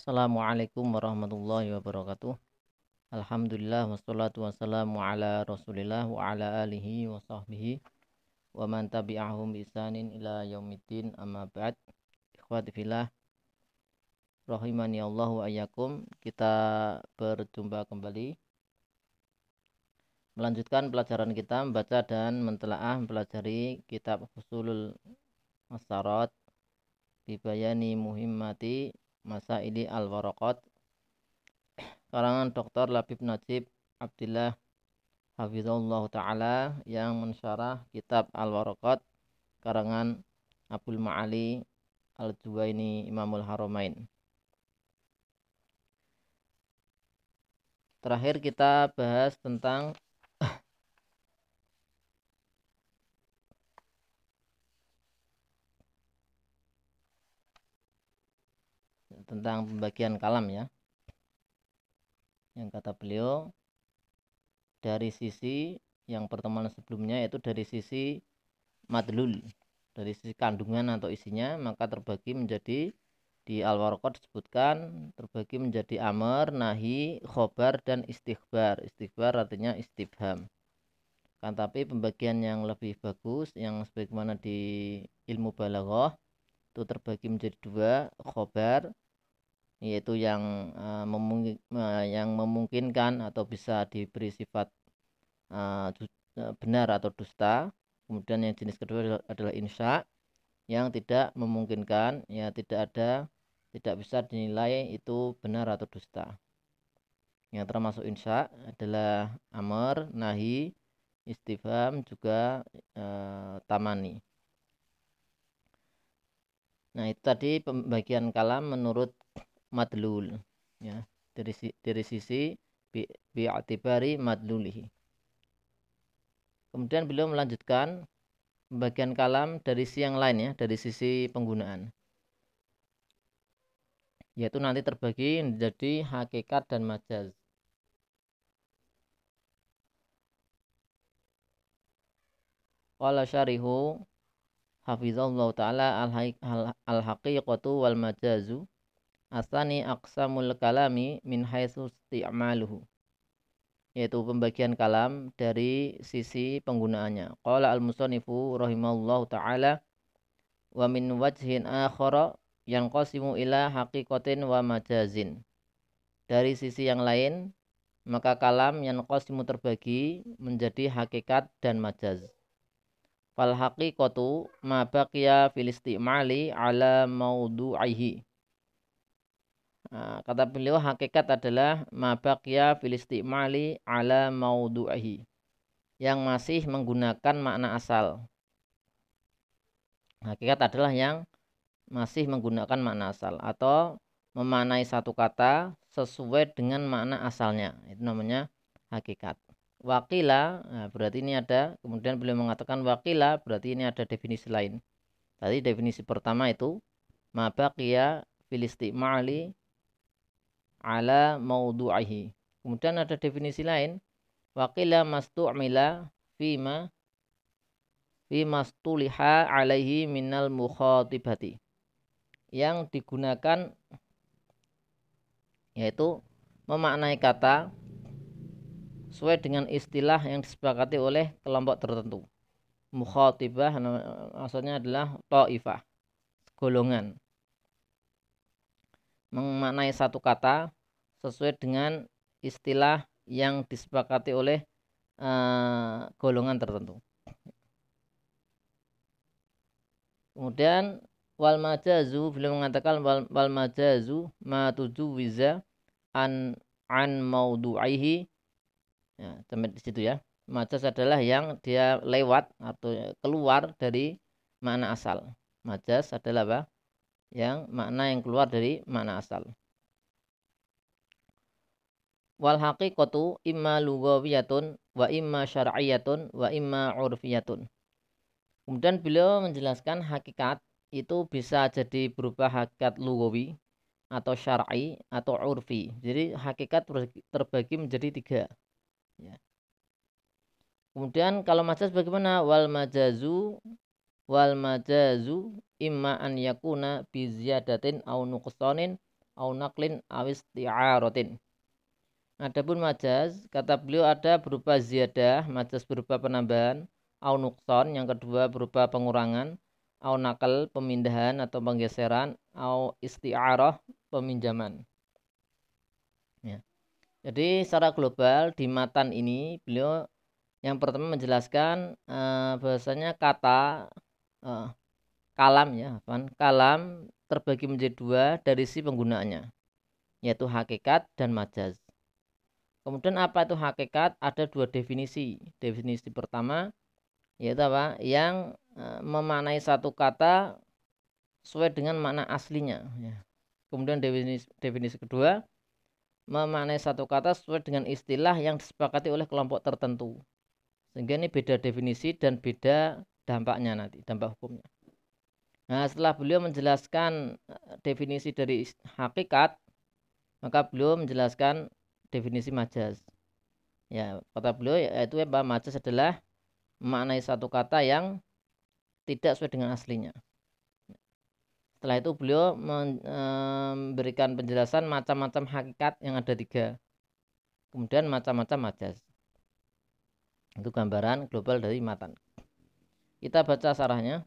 Assalamualaikum warahmatullahi wabarakatuh. Alhamdulillah wassalatu wassalamu ala Rasulillah wa ala alihi wa sahbihi wa man tabi'ahum isanin ila yaumiddin amma ba'd. Ikhwati fillah rahimani Allah wa ayyakum. Kita berjumpa kembali melanjutkan pelajaran kita membaca dan mentelaah mempelajari kitab Husulul Masarat bibayani muhimmati masa ini al-waraqat karangan Dr. Labib Najib Abdillah Hafizullah Ta'ala yang mensyarah kitab al-waraqat karangan Abdul Ma'ali Al-Juwaini Imamul Haramain terakhir kita bahas tentang tentang pembagian kalam ya yang kata beliau dari sisi yang pertemuan sebelumnya yaitu dari sisi madlul dari sisi kandungan atau isinya maka terbagi menjadi di al disebutkan terbagi menjadi amr, nahi, khobar dan istighbar. Istighbar artinya istibham. Kan tapi pembagian yang lebih bagus yang sebagaimana di ilmu balaghah itu terbagi menjadi dua, khobar yaitu yang uh, memungkin, uh, yang memungkinkan atau bisa diberi sifat uh, benar atau dusta. Kemudian yang jenis kedua adalah insya yang tidak memungkinkan ya tidak ada tidak bisa dinilai itu benar atau dusta. Yang termasuk insya adalah amr, nahi, istifham juga e, tamani. Nah, itu tadi pembagian kalam menurut madlul ya. Dari dari sisi bi bi'atibari madlulihi. Kemudian beliau melanjutkan bagian kalam dari sisi yang lain ya dari sisi penggunaan. Yaitu nanti terbagi menjadi hakikat dan majaz. Qala syarihu hafizallahu taala al-haqiqatu wal majazu Asani aksamul kalami min haitsu isti'maluhu. Yaitu pembagian kalam dari sisi penggunaannya. Qala al-musannifu rahimallahu taala wa min wajhin akhara yang qasimu ila haqiqatin wa majazin. Dari sisi yang lain, maka kalam yang qasimu terbagi menjadi hakikat dan majaz. Fal haqiqatu ma baqiya fil istimali ala maudu'ihi Nah, kata beliau hakikat adalah mabakya filistimali ala maudu'ahi yang masih menggunakan makna asal. Hakikat adalah yang masih menggunakan makna asal atau memanai satu kata sesuai dengan makna asalnya. Itu namanya hakikat. Wakila, nah berarti ini ada, kemudian beliau mengatakan wakila, berarti ini ada definisi lain. Tadi definisi pertama itu mabakia filistimali ala maudu'ihi. Kemudian ada definisi lain. Waqila mastu'mila fima fi mastuliha alaihi minal mukhatibati. Yang digunakan yaitu memaknai kata sesuai dengan istilah yang disepakati oleh kelompok tertentu. Mukhatibah maksudnya adalah ta'ifah, golongan memaknai satu kata sesuai dengan istilah yang disepakati oleh uh, golongan tertentu. Kemudian wal majazu beliau mengatakan wal, wal majazu ma wiza an an maudu'ihi. Ya sampai di situ ya. Majaz adalah yang dia lewat atau keluar dari makna asal. Majaz adalah apa yang makna yang keluar dari makna asal. Wal haqiqatu imma lugawiyatun wa imma syar'iyatun wa imma urfiyatun. Kemudian beliau menjelaskan hakikat itu bisa jadi berupa hakikat lugawi atau syar'i atau urfi. Jadi hakikat terbagi menjadi tiga. Ya. Kemudian kalau majaz bagaimana? Wal majazu wal majazu imma an yakuna bi ziyadatin aw nuqsanin au naklin awis ti'arotin. Adapun majaz, kata beliau ada berupa ziyadah, majaz berupa penambahan, au nukson, yang kedua berupa pengurangan, au nakal, pemindahan atau penggeseran, au isti'arah, peminjaman. Ya. Jadi secara global di matan ini beliau yang pertama menjelaskan uh, bahasanya kata kalam ya, kalam terbagi menjadi dua dari si penggunaannya, yaitu hakikat dan majaz. Kemudian apa itu hakikat? Ada dua definisi. Definisi pertama yaitu apa? Yang e, memanai satu kata sesuai dengan makna aslinya. Ya. Kemudian definisi, definisi kedua memanai satu kata sesuai dengan istilah yang disepakati oleh kelompok tertentu. Sehingga ini beda definisi dan beda dampaknya nanti, dampak hukumnya. Nah, setelah beliau menjelaskan e, definisi dari hakikat, maka beliau menjelaskan definisi majaz. Ya, kata beliau yaitu apa? Majaz adalah maknai satu kata yang tidak sesuai dengan aslinya. Setelah itu beliau memberikan penjelasan macam-macam hakikat yang ada tiga. Kemudian macam-macam majaz. Itu gambaran global dari matan. Kita baca sarahnya.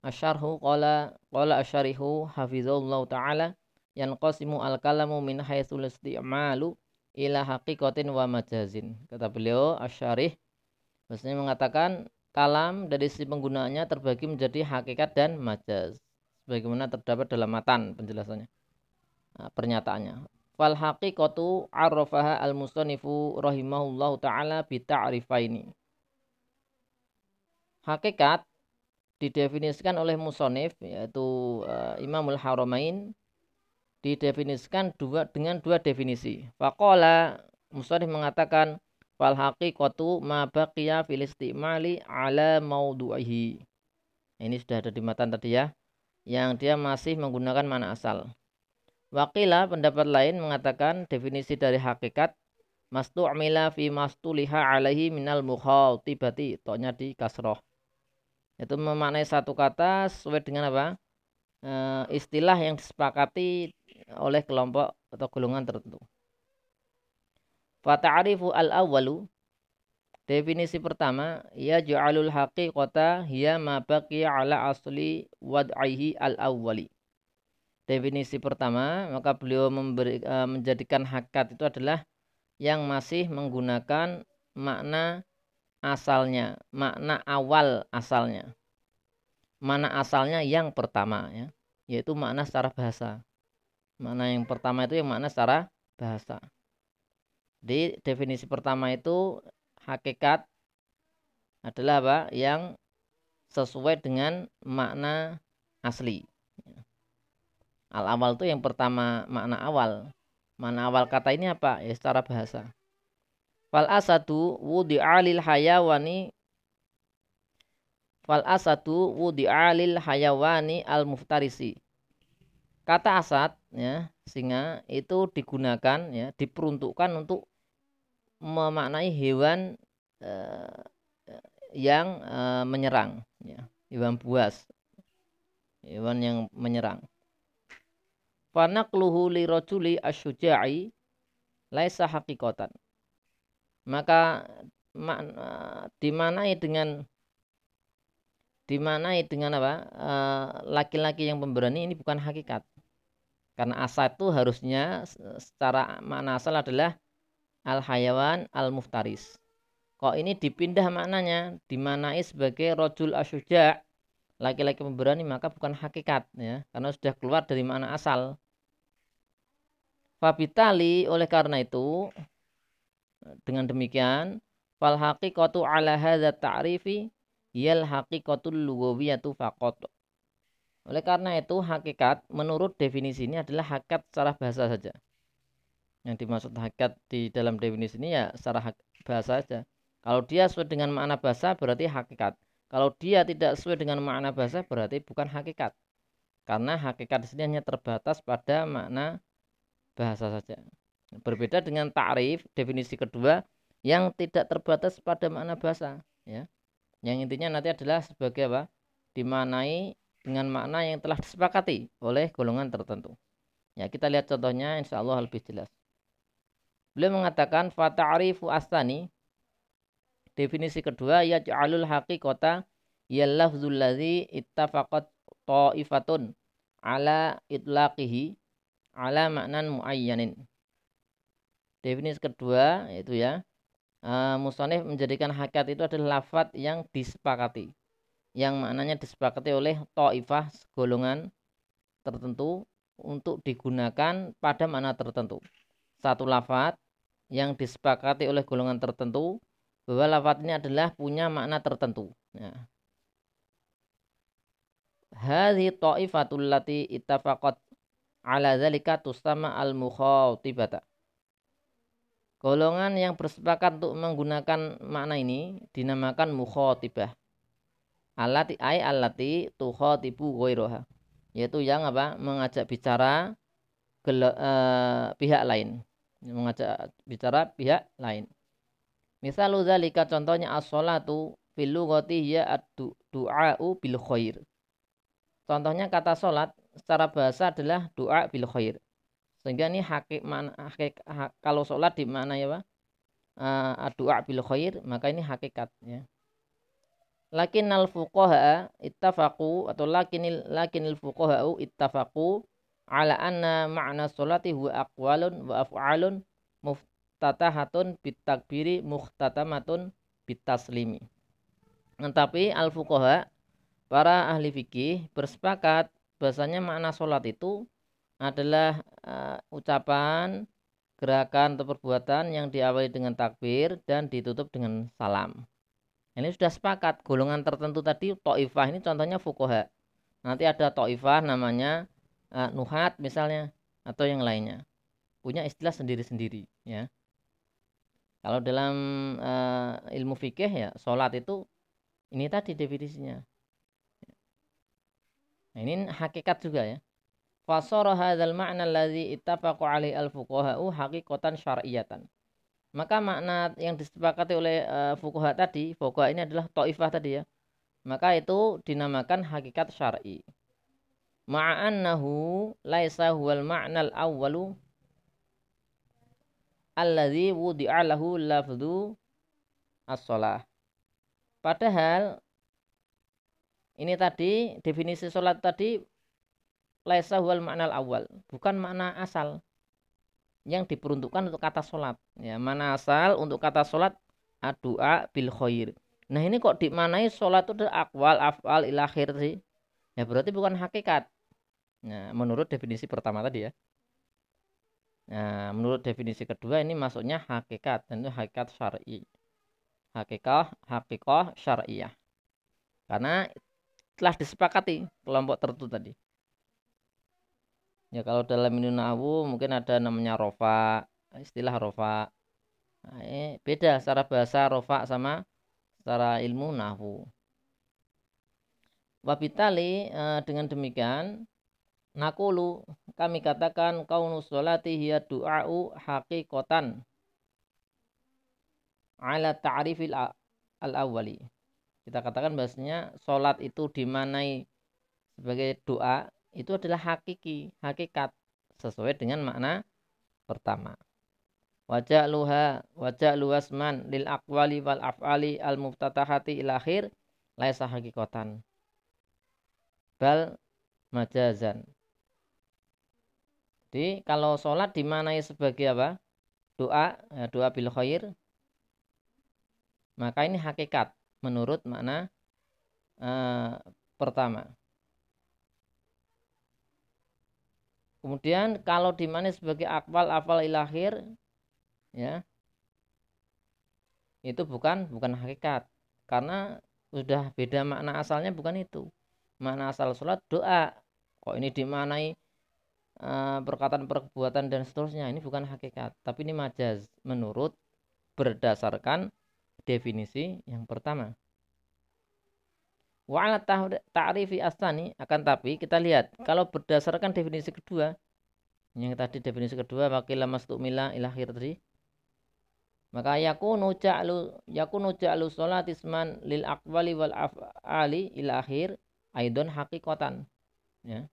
Asyarhu qala qala asyarihu hafizallahu taala yanqasimu al-kalamu min haitsul isti'malu ila haqiqatin wa majazin. Kata beliau asyarih maksudnya mengatakan kalam dari sisi penggunaannya terbagi menjadi hakikat dan majaz. Sebagaimana terdapat dalam matan penjelasannya. Nah, pernyataannya. Fal haqiqatu arrafaha al-musannifu rahimahullahu taala bi ta'rifaini. Hakikat didefinisikan oleh musonif yaitu uh, Imamul Haramain didefinisikan dua dengan dua definisi. Faqala Musarif mengatakan fal haqiqatu ma baqiya fil istimali ala maudu'ihi. Ini sudah ada di matan tadi ya. Yang dia masih menggunakan mana asal. Wakila pendapat lain mengatakan definisi dari hakikat mastu'mila fi mastuliha alaihi minal mukhatibati. Toknya di kasroh. Itu memaknai satu kata sesuai dengan apa? E, istilah yang disepakati oleh kelompok atau golongan tertentu. Fata'arifu al-awwalu Definisi pertama, ya ja'alul haqiqata hiya ma baqiya ala asli wad'ihi al-awwali. Definisi pertama, maka beliau memberi, e, menjadikan hakikat itu adalah yang masih menggunakan makna asalnya, makna awal asalnya. Mana asalnya yang pertama ya, yaitu makna secara bahasa. Makna yang pertama itu yang makna secara bahasa. Di definisi pertama itu hakikat adalah apa? Yang sesuai dengan makna asli. Al awal itu yang pertama makna awal. Makna awal kata ini apa? Ya secara bahasa. Fal asatu wudi'alil hayawani Fal asatu wudi'alil hayawani al muftarisi. Kata asat ya singa itu digunakan ya diperuntukkan untuk memaknai hewan eh, yang eh, menyerang ya hewan buas hewan yang menyerang. Fanaqluhu li rajuli asyuja'i laisa haqiqatan maka dimanai dengan dimanai dengan apa? Eh, laki-laki yang pemberani ini bukan hakikat. Karena asal itu harusnya secara makna asal adalah al hayawan al muftaris. Kok ini dipindah maknanya? Dimanai sebagai rojul asyuja laki-laki pemberani maka bukan hakikat ya. Karena sudah keluar dari makna asal. Fabitali oleh karena itu dengan demikian fal haqiqatu ala hadza ta'rifi yal haqiqatul lughawiyatu faqat oleh karena itu hakikat menurut definisi ini adalah hakikat secara bahasa saja. Yang dimaksud hakikat di dalam definisi ini ya secara bahasa saja. Kalau dia sesuai dengan makna bahasa berarti hakikat. Kalau dia tidak sesuai dengan makna bahasa berarti bukan hakikat. Karena hakikat di sini hanya terbatas pada makna bahasa saja. Berbeda dengan ta'rif definisi kedua yang tidak terbatas pada makna bahasa, ya. Yang intinya nanti adalah sebagai apa? Dimanai dengan makna yang telah disepakati oleh golongan tertentu. Ya, kita lihat contohnya insya Allah lebih jelas. Beliau mengatakan fata'rifu astani definisi kedua ya ja'alul haqiqata ya lafzul ladzi ittafaqat ta'ifatun ala itlaqihi ala maknan muayyanin. Definisi kedua yaitu ya uh, musonif menjadikan hakikat itu adalah lafat yang disepakati yang maknanya disepakati oleh ta'ifah golongan tertentu untuk digunakan pada makna tertentu. Satu lafat yang disepakati oleh golongan tertentu bahwa lafat ini adalah punya makna tertentu. Ya. Hadhi ta'ifatul lati ittafaqat ala dzalika tusama al mukhatibata. Golongan yang bersepakat untuk menggunakan makna ini dinamakan mukhatibah. Alati ay alati tukhatibu ghairaha yaitu yang apa? Mengajak bicara gele, uh, pihak lain. Mengajak bicara pihak lain. Misal zalika contohnya as-salatu fil lughati ya ad-du'a'u bil khair. Contohnya kata salat secara bahasa adalah doa bil khair sehingga ini hakik mana hakik, hak, kalau salat di mana ya Pak uh, bil khair maka ini hakikat ya lakin al fuqaha ittafaqu atau lakin lakin al fuqaha ittafaqu ala anna ma'na sholati huwa aqwalun wa af'alun muftatahatun bitakbiri muhtatamatun bitaslimi. Tetapi al fuqaha para ahli fikih bersepakat bahasanya makna sholat itu adalah uh, ucapan, gerakan atau perbuatan yang diawali dengan takbir dan ditutup dengan salam. Ini sudah sepakat golongan tertentu tadi to'ifah ini contohnya fukoha. Nanti ada to'ifah namanya uh, nuhat misalnya atau yang lainnya. Punya istilah sendiri-sendiri ya. Kalau dalam uh, ilmu fikih ya sholat itu ini tadi definisinya. Nah, ini hakikat juga ya. Fasara hadzal ma'na allazi ittafaqu alaihi al-fuqaha'u haqiqatan syar'iyatan maka makna yang disepakati oleh uh, fukuha tadi, fukuha ini adalah ta'ifah tadi ya. Maka itu dinamakan hakikat syar'i. Ma'annahu laisa huwal ma'nal awwalu alladzi wudi'a lahu lafdhu as-shalah. Padahal ini tadi definisi sholat tadi laisa huwal ma'nal awal, bukan makna asal yang diperuntukkan untuk kata sholat. Ya, mana asal untuk kata sholat adua bil khair. Nah ini kok dimanai sholat itu akwal, afal, ilakhir sih? Ya berarti bukan hakikat. Nah, menurut definisi pertama tadi ya. Nah, menurut definisi kedua ini masuknya hakikat dan itu hakikat syar'i. Hakikah, hakikah syariah. Karena telah disepakati kelompok tertentu tadi. Ya kalau dalam ilmu nahu mungkin ada namanya rofa, istilah rofa. Nah, ini beda secara bahasa rofa sama secara ilmu nahu. Wabitali eh, dengan demikian nakulu kami katakan kaunu sholati hiya du'a'u haqiqatan ala ta'rifil al-awwali. Kita katakan bahasanya sholat itu dimanai sebagai doa itu adalah hakiki, hakikat sesuai dengan makna pertama. Wajah luha, wajah luasman lil akwali wal af'ali al muftatahati il akhir laisa hakikatan. Bal majazan. Jadi kalau sholat dimanai sebagai apa? Doa, ya, doa bil khair. Maka ini hakikat menurut makna uh, pertama. Kemudian kalau di mana sebagai akwal afal ilahir ya itu bukan bukan hakikat. Karena sudah beda makna asalnya bukan itu. Makna asal sholat doa. Kok ini dimanai uh, perkataan perbuatan dan seterusnya ini bukan hakikat. Tapi ini majaz menurut berdasarkan definisi yang pertama Wa ala ta'rifi asani akan tapi kita lihat kalau berdasarkan definisi kedua yang tadi definisi kedua wakil mastumila ilakhir tadi maka yakunu ja'lu yakunu ja'lu salat isman lil aqwali wal af'ali ila akhir aidon hakikatan ya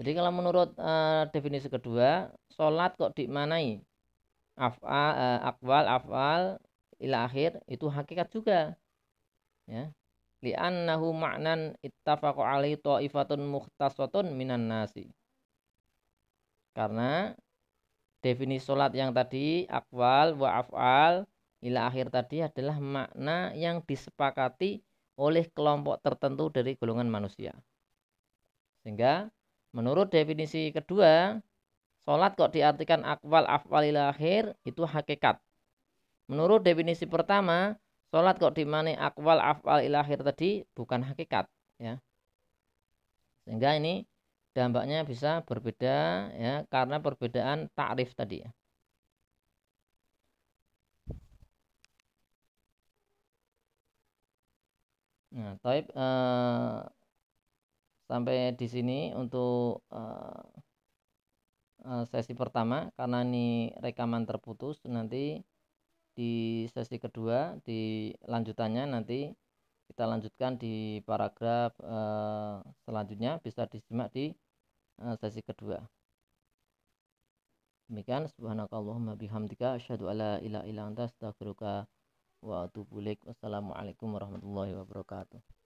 Jadi kalau menurut uh, definisi kedua, sholat kok dimanai afal, uh, akwal, afal, ila akhir itu hakikat juga. Ya. Li'annahu ma'nan ittafaqu alaihi ta'ifatun mukhtasatun minan nasi. Karena definisi sholat yang tadi akwal wa afal ila akhir tadi adalah makna yang disepakati oleh kelompok tertentu dari golongan manusia. Sehingga Menurut definisi kedua, sholat kok diartikan akwal afwal akhir itu hakikat. Menurut definisi pertama, sholat kok di mana akwal afwal akhir tadi bukan hakikat. ya Sehingga ini dampaknya bisa berbeda ya karena perbedaan takrif tadi ya. Nah, taib eh, sampai di sini untuk uh, uh, sesi pertama karena ini rekaman terputus nanti di sesi kedua di lanjutannya nanti kita lanjutkan di paragraf uh, selanjutnya bisa disimak di uh, sesi kedua. Demikian subhanakallahumma bihamdika asyhadu alla ilaha illa anta astaghfiruka wa atubu ilaik. Wassalamualaikum warahmatullahi wabarakatuh